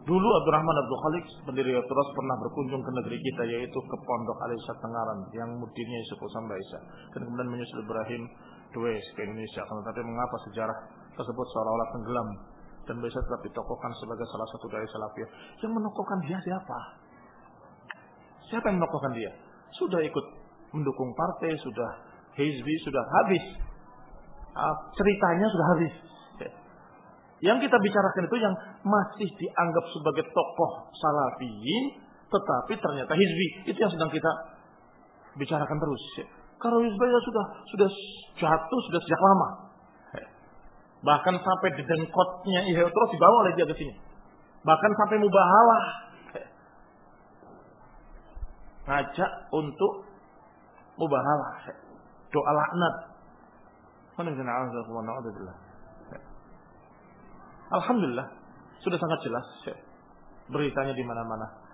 Dulu Abdurrahman Abdul Khalik pendiri terus pernah berkunjung ke negeri kita yaitu ke Pondok Alisa Tengaran yang mudirnya Yusuf Usam Baisa dan kemudian menyusul Ibrahim Dwes ke Indonesia. Tetapi mengapa sejarah tersebut seolah-olah tenggelam dan bisa tetap ditokohkan sebagai salah satu dari salafiyah. Yang menokohkan dia siapa? Siapa yang menokohkan dia? Sudah ikut mendukung partai, sudah hizbi, sudah habis. Ah, ceritanya sudah habis. Yang kita bicarakan itu yang masih dianggap sebagai tokoh salafiyin, tetapi ternyata hizbi. Itu yang sedang kita bicarakan terus. Kalau hizbi sudah sudah jatuh sudah sejak lama. Bahkan sampai di dengkotnya Ihya terus dibawa oleh dia ke sini. Bahkan sampai mubahalah. Ngajak untuk mubahalah. Doa laknat. Alhamdulillah sudah sangat jelas beritanya di mana-mana.